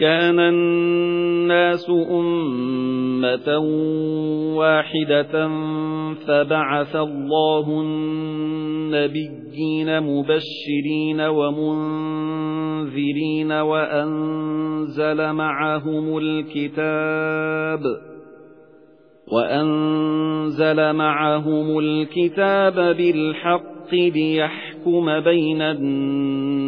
كَانَ النَّاسُ أُمَّةً وَاحِدَةً فَبَعَثَ اللَّهُ النَّبِيِّينَ مُبَشِّرِينَ وَمُنذِرِينَ وَأَنزَلَ مَعَهُمُ الْكِتَابَ وَأَنزَلَ مَعَهُمُ الْكِتَابَ بِالْحَقِّ لِيَحْكُمَ بَيْنَ النَّاسِ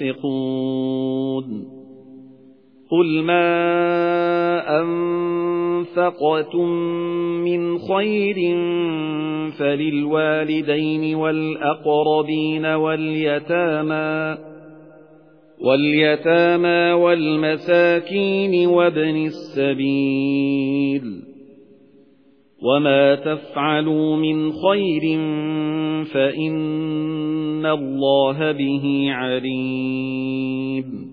يُنْفِقُونَ. قُلْ مَا أَنفَقْتُم مِّنْ خَيْرٍ فَلِلْوَالِدَيْنِ وَالْأَقْرَبِينَ وَالْيَتَامَى وَالْيَتَامَى وَالْمَسَاكِينِ وَابْنِ السَّبِيلِ. وَمَا تَفْعَلُوا مِنْ خَيْرٍ فَإِنَّ اللَّهَ بِهِ عَلِيمٌ